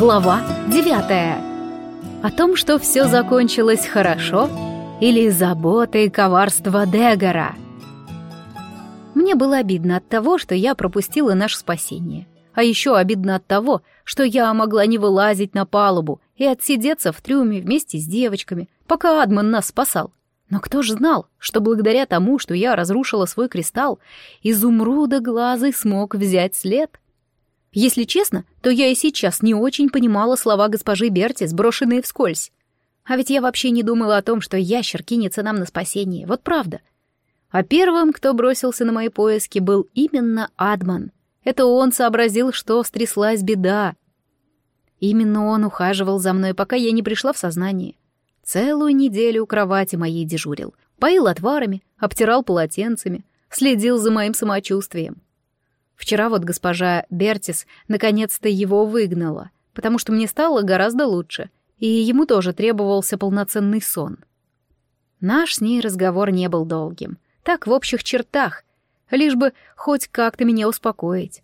Глава девятая. О том, что все закончилось хорошо, или забота и коварство Дегора. Мне было обидно от того, что я пропустила наше спасение. А еще обидно от того, что я могла не вылазить на палубу и отсидеться в трюме вместе с девочками, пока Адман нас спасал. Но кто же знал, что благодаря тому, что я разрушила свой кристалл, изумруда глазый смог взять след? Если честно, то я и сейчас не очень понимала слова госпожи Берти, сброшенные вскользь. А ведь я вообще не думала о том, что ящер кинется нам на спасение, вот правда. А первым, кто бросился на мои поиски, был именно Адман. Это он сообразил, что стряслась беда. Именно он ухаживал за мной, пока я не пришла в сознание. Целую неделю у кровати моей дежурил. Поил отварами, обтирал полотенцами, следил за моим самочувствием. Вчера вот госпожа Бертис наконец-то его выгнала, потому что мне стало гораздо лучше, и ему тоже требовался полноценный сон. Наш с ней разговор не был долгим, так в общих чертах, лишь бы хоть как-то меня успокоить.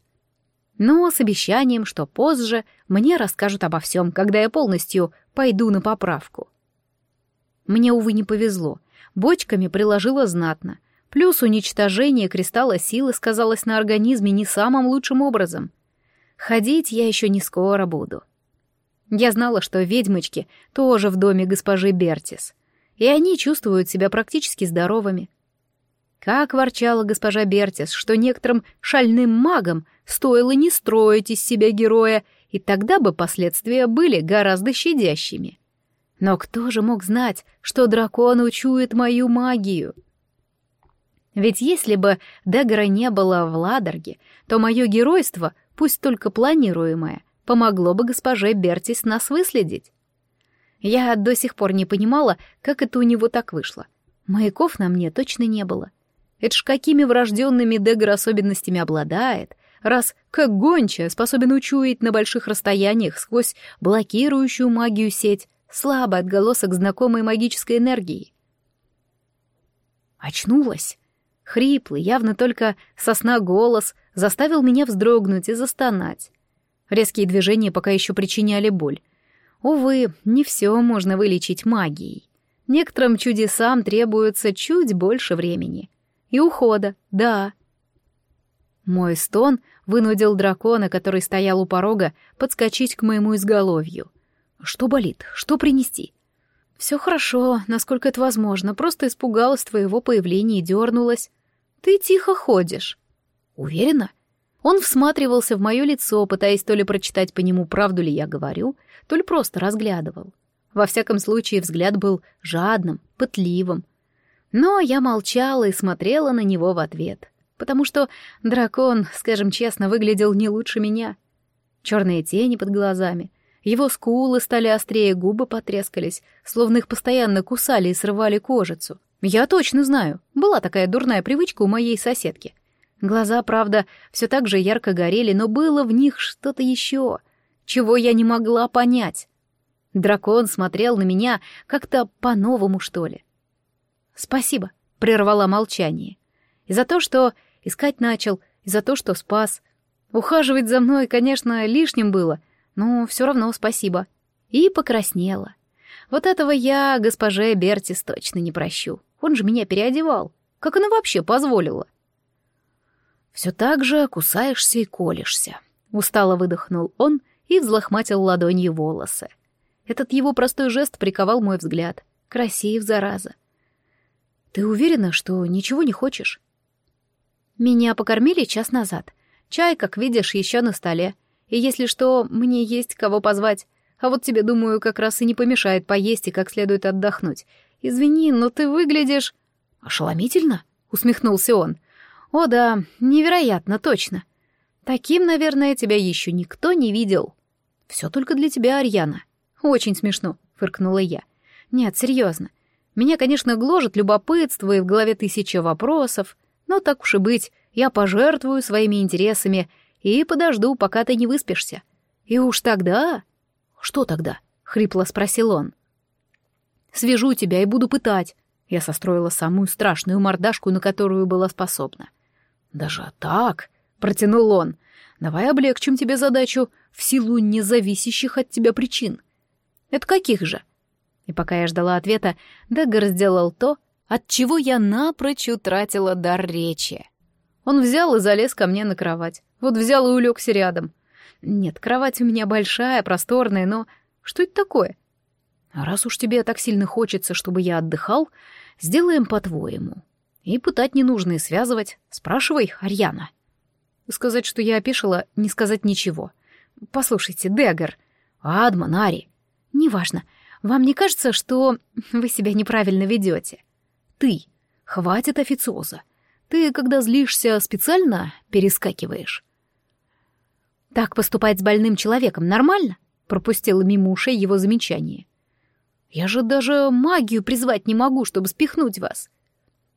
Но с обещанием, что позже мне расскажут обо всем, когда я полностью пойду на поправку. Мне, увы, не повезло. Бочками приложила знатно, Плюс уничтожение кристалла силы сказалось на организме не самым лучшим образом. Ходить я еще не скоро буду. Я знала, что ведьмочки тоже в доме госпожи Бертис, и они чувствуют себя практически здоровыми. Как ворчала госпожа Бертис, что некоторым шальным магам стоило не строить из себя героя, и тогда бы последствия были гораздо щадящими. Но кто же мог знать, что дракон учует мою магию? Ведь если бы Дегора не было в Ладорге, то мое геройство, пусть только планируемое, помогло бы госпоже Бертис нас выследить. Я до сих пор не понимала, как это у него так вышло. Маяков на мне точно не было. Это ж какими врожденными Дегор особенностями обладает, раз, как гончая, способен учуять на больших расстояниях сквозь блокирующую магию сеть слабый отголосок знакомой магической энергии. Очнулась. Хриплый, явно только сосна голос, заставил меня вздрогнуть и застонать. Резкие движения пока еще причиняли боль. Увы, не все можно вылечить магией. Некоторым чудесам требуется чуть больше времени. И ухода, да. Мой стон вынудил дракона, который стоял у порога, подскочить к моему изголовью. Что болит? Что принести? Все хорошо, насколько это возможно, просто испугалась твоего появления и дернулась. Ты тихо ходишь. Уверена? Он всматривался в мое лицо, пытаясь то ли прочитать по нему, правду ли я говорю, то ли просто разглядывал. Во всяком случае, взгляд был жадным, пытливым. Но я молчала и смотрела на него в ответ, потому что дракон, скажем честно, выглядел не лучше меня. Черные тени под глазами, его скулы стали острее, губы потрескались, словно их постоянно кусали и срывали кожицу. Я точно знаю, была такая дурная привычка у моей соседки. Глаза, правда, все так же ярко горели, но было в них что-то еще, чего я не могла понять. Дракон смотрел на меня как-то по-новому, что ли. «Спасибо», — прервала молчание. «И за то, что искать начал, и за то, что спас. Ухаживать за мной, конечно, лишним было, но все равно спасибо». И покраснела. Вот этого я госпоже Бертис точно не прощу. Он же меня переодевал. Как она вообще позволила? Все так же кусаешься и колешься. Устало выдохнул он и взлохматил ладонью волосы. Этот его простой жест приковал мой взгляд. Красив, зараза. Ты уверена, что ничего не хочешь? Меня покормили час назад. Чай, как видишь, еще на столе. И если что, мне есть кого позвать. А вот тебе, думаю, как раз и не помешает поесть и как следует отдохнуть. «Извини, но ты выглядишь...» «Ошеломительно?» — усмехнулся он. «О да, невероятно, точно. Таким, наверное, тебя еще никто не видел. Все только для тебя, Арьяна». «Очень смешно», — фыркнула я. «Нет, серьезно. Меня, конечно, гложет любопытство и в голове тысяча вопросов, но так уж и быть, я пожертвую своими интересами и подожду, пока ты не выспишься. И уж тогда...» «Что тогда?» — хрипло спросил он. Свяжу тебя и буду пытать. Я состроила самую страшную мордашку, на которую была способна. Даже так, протянул он. Давай облегчим тебе задачу в силу независящих от тебя причин. Это каких же? И пока я ждала ответа, Дэггер сделал то, от чего я напрочь утратила дар речи. Он взял и залез ко мне на кровать. Вот взял и улегся рядом. Нет, кровать у меня большая, просторная, но что это такое? А раз уж тебе так сильно хочется, чтобы я отдыхал, сделаем по-твоему. И пытать не нужно, и связывать. Спрашивай, Арьяна. Сказать, что я опешила, не сказать ничего. Послушайте, Дегар, Адман, Ари, неважно, вам не кажется, что вы себя неправильно ведете? Ты, хватит официоза. Ты, когда злишься, специально перескакиваешь. Так поступать с больным человеком нормально? Пропустила мимо ушей его замечание. Я же даже магию призвать не могу, чтобы спихнуть вас.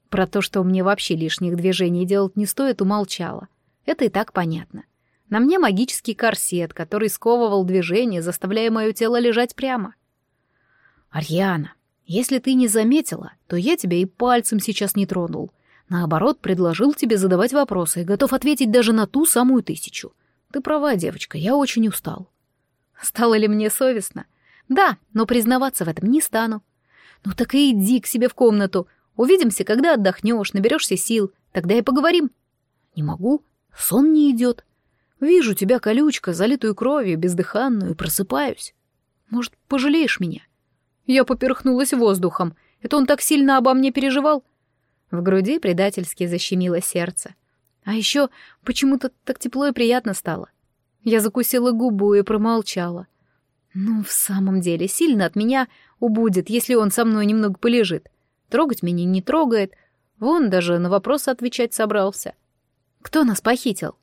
Про то, что мне вообще лишних движений делать не стоит, умолчала. Это и так понятно. На мне магический корсет, который сковывал движение, заставляя мое тело лежать прямо. «Арьяна, если ты не заметила, то я тебя и пальцем сейчас не тронул. Наоборот, предложил тебе задавать вопросы и готов ответить даже на ту самую тысячу. Ты права, девочка, я очень устал». Стало ли мне совестно? Да, но признаваться в этом не стану. Ну так и иди к себе в комнату. Увидимся, когда отдохнешь, наберешься сил. Тогда и поговорим. Не могу. Сон не идет. Вижу тебя, колючка, залитую кровью, бездыханную, и просыпаюсь. Может, пожалеешь меня? Я поперхнулась воздухом. Это он так сильно обо мне переживал? В груди предательски защемило сердце. А еще почему-то так тепло и приятно стало. Я закусила губу и промолчала. Ну, в самом деле, сильно от меня убудет, если он со мной немного полежит. Трогать меня не трогает. Вон даже на вопросы отвечать собрался. Кто нас похитил?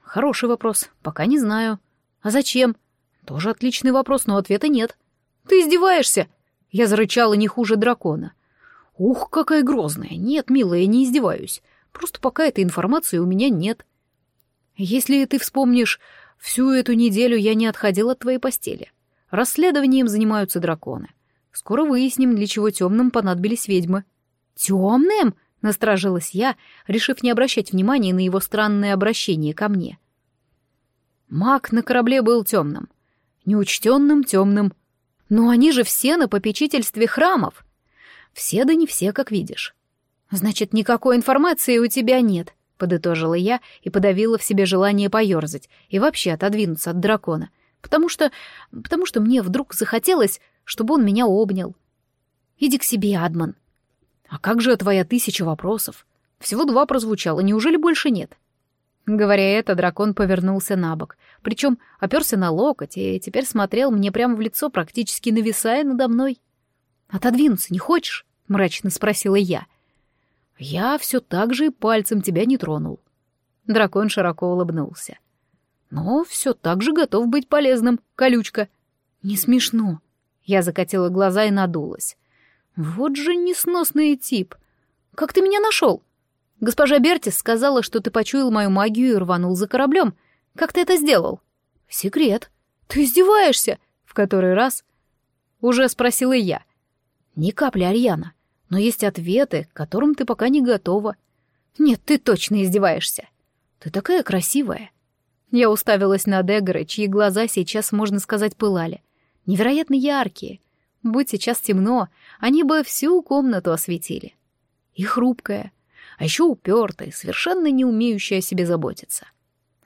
Хороший вопрос. Пока не знаю. А зачем? Тоже отличный вопрос, но ответа нет. Ты издеваешься?» Я зарычала не хуже дракона. «Ух, какая грозная! Нет, милая, не издеваюсь. Просто пока этой информации у меня нет. Если ты вспомнишь, всю эту неделю я не отходил от твоей постели. Расследованием занимаются драконы. Скоро выясним, для чего темным понадобились ведьмы». «Темным?» — насторожилась я, решив не обращать внимания на его странное обращение ко мне. Маг на корабле был темным. Неучтенным темным, но они же все на попечительстве храмов. Все да не все, как видишь. Значит, никакой информации у тебя нет, подытожила я и подавила в себе желание поёрзать и вообще отодвинуться от дракона, потому что... потому что мне вдруг захотелось, чтобы он меня обнял. Иди к себе, Адман. А как же твоя тысяча вопросов? Всего два прозвучало, неужели больше нет? Говоря это, дракон повернулся на бок, причем оперся на локоть и теперь смотрел мне прямо в лицо, практически нависая надо мной. «Отодвинуться не хочешь?» — мрачно спросила я. «Я все так же и пальцем тебя не тронул». Дракон широко улыбнулся. «Но все так же готов быть полезным, колючка». «Не смешно». Я закатила глаза и надулась. «Вот же несносный тип. Как ты меня нашел?» Госпожа Бертис сказала, что ты почуял мою магию и рванул за кораблем. Как ты это сделал? Секрет. Ты издеваешься? В который раз? Уже спросила я. Ни капли, Арьяна. Но есть ответы, к которым ты пока не готова. Нет, ты точно издеваешься. Ты такая красивая. Я уставилась на Дегора, чьи глаза сейчас, можно сказать, пылали. Невероятно яркие. Будь сейчас темно, они бы всю комнату осветили. И хрупкая, а еще упертая, совершенно не умеющая о себе заботиться.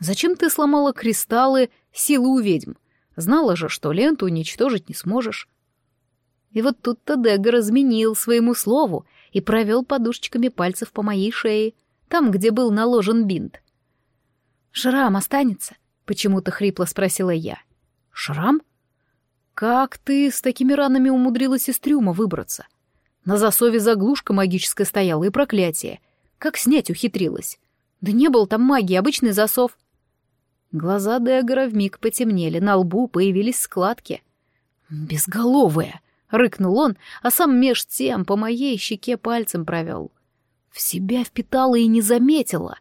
Зачем ты сломала кристаллы силы у ведьм? Знала же, что ленту уничтожить не сможешь. И вот тут-то Деггер изменил своему слову и провел подушечками пальцев по моей шее, там, где был наложен бинт. «Шрам останется?» — почему-то хрипло спросила я. «Шрам? Как ты с такими ранами умудрилась из трюма выбраться? На засове заглушка магическая стояла и проклятие — как снять ухитрилась? Да не был там магии, обычный засов. Глаза Дегора вмиг потемнели, на лбу появились складки. «Безголовая!» — рыкнул он, а сам меж тем по моей щеке пальцем провел. В себя впитала и не заметила.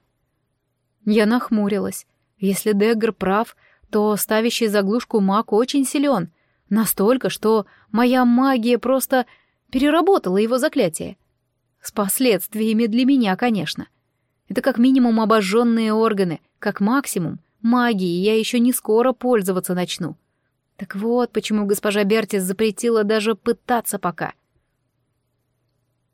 Я нахмурилась. Если Деггер прав, то ставящий заглушку маг очень силен. Настолько, что моя магия просто переработала его заклятие. С последствиями для меня, конечно. Это как минимум обожженные органы, как максимум магии я еще не скоро пользоваться начну. Так вот, почему госпожа Бертис запретила даже пытаться пока.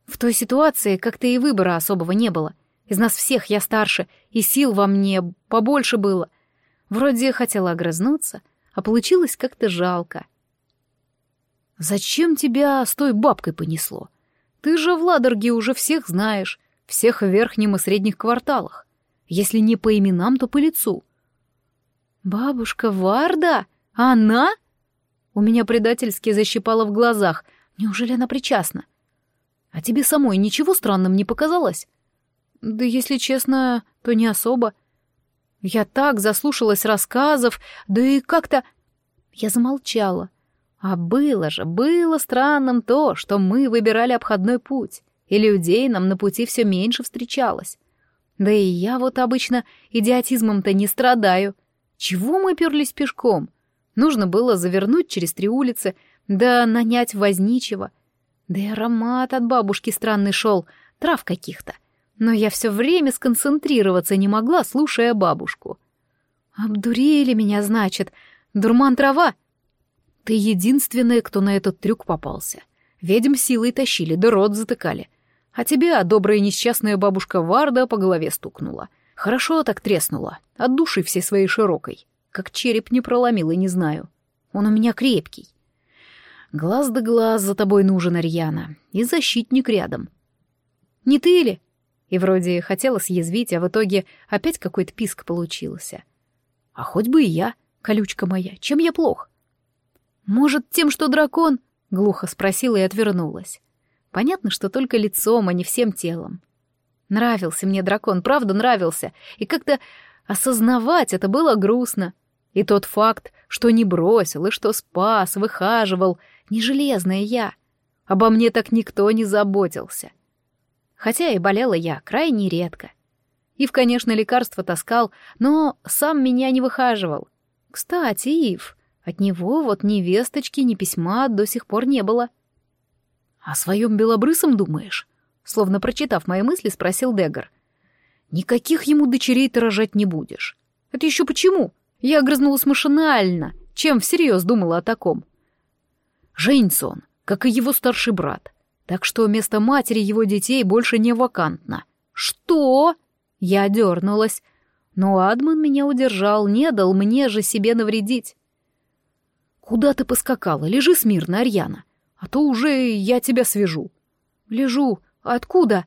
В той ситуации как-то и выбора особого не было. Из нас всех я старше, и сил во мне побольше было. Вроде хотела огрызнуться, а получилось как-то жалко. «Зачем тебя с той бабкой понесло? Ты же в Ладорге уже всех знаешь, всех в верхнем и средних кварталах. Если не по именам, то по лицу». «Бабушка Варда? Она?» У меня предательски защипало в глазах. Неужели она причастна? А тебе самой ничего странным не показалось? Да если честно, то не особо. Я так заслушалась рассказов, да и как-то... Я замолчала. А было же, было странным то, что мы выбирали обходной путь, и людей нам на пути все меньше встречалось. Да и я вот обычно идиотизмом-то не страдаю. Чего мы перлись пешком? Нужно было завернуть через три улицы, да нанять возничего. Да и аромат от бабушки странный шел, трав каких-то. Но я все время сконцентрироваться не могла, слушая бабушку. «Обдурили меня, значит. Дурман трава!» «Ты единственная, кто на этот трюк попался. Ведьм силой тащили, да рот затыкали. А тебя добрая несчастная бабушка Варда по голове стукнула. Хорошо так треснула, от души всей своей широкой. Как череп не проломил и не знаю. Он у меня крепкий. Глаз да глаз за тобой нужен, Арьяна, и защитник рядом. Не ты ли? И вроде хотела съязвить, а в итоге опять какой-то писк получился. А хоть бы и я, колючка моя, чем я плох? Может, тем, что дракон? Глухо спросила и отвернулась. Понятно, что только лицом, а не всем телом. Нравился мне дракон, правда нравился, и как-то осознавать это было грустно. И тот факт, что не бросил и что спас, выхаживал, не железная я. Обо мне так никто не заботился. Хотя и болела я крайне редко. Ив, конечно, лекарства таскал, но сам меня не выхаживал. Кстати, Ив, от него вот ни весточки, ни письма до сих пор не было. «О своем белобрысом думаешь?» Словно прочитав мои мысли, спросил Дегар. «Никаких ему дочерей ты рожать не будешь. Это еще почему?» Я огрызнулась машинально, чем всерьез думала о таком. Женится он, как и его старший брат, так что место матери его детей больше не вакантно. Что? Я дернулась, но Адман меня удержал, не дал мне же себе навредить. Куда ты поскакала? Лежи смирно, Арьяна, а то уже я тебя свяжу. Лежу. Откуда?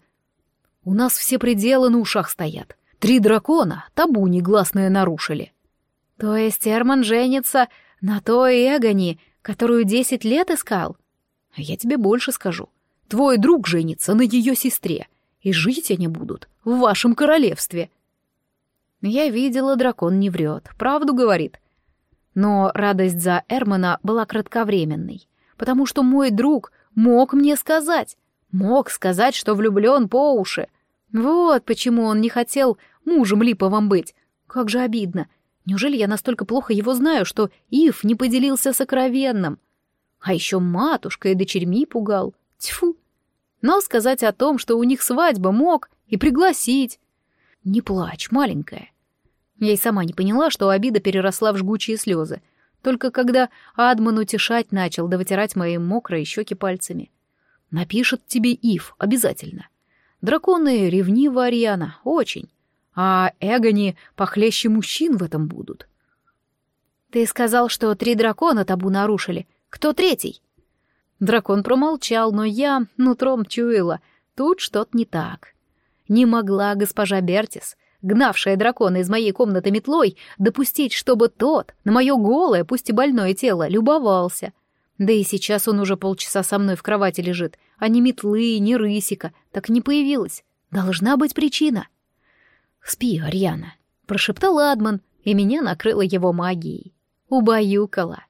У нас все пределы на ушах стоят. Три дракона табу негласное нарушили. То есть Эрман женится на той Эгони, которую десять лет искал? А я тебе больше скажу. Твой друг женится на ее сестре, и жить они будут в вашем королевстве. Я видела, дракон не врет, правду говорит. Но радость за Эрмана была кратковременной, потому что мой друг мог мне сказать, мог сказать, что влюблен по уши. Вот почему он не хотел мужем липовым быть. Как же обидно. Неужели я настолько плохо его знаю, что Ив не поделился сокровенным? А еще матушка и дочерьми пугал. Тьфу! Но сказать о том, что у них свадьба, мог и пригласить. Не плачь, маленькая. Я и сама не поняла, что обида переросла в жгучие слезы. Только когда Адман утешать начал, да вытирать мои мокрые щеки пальцами. Напишет тебе Ив, обязательно. Драконы ревнивы, Ариана, очень а Эгони похлеще мужчин в этом будут. Ты сказал, что три дракона табу нарушили. Кто третий? Дракон промолчал, но я нутром чуяла. Тут что-то не так. Не могла госпожа Бертис, гнавшая дракона из моей комнаты метлой, допустить, чтобы тот на мое голое, пусть и больное тело, любовался. Да и сейчас он уже полчаса со мной в кровати лежит, а ни метлы, ни рысика так не появилось. Должна быть причина. «Спи, Арьяна», — прошептал Адман, и меня накрыло его магией. Убаюкала.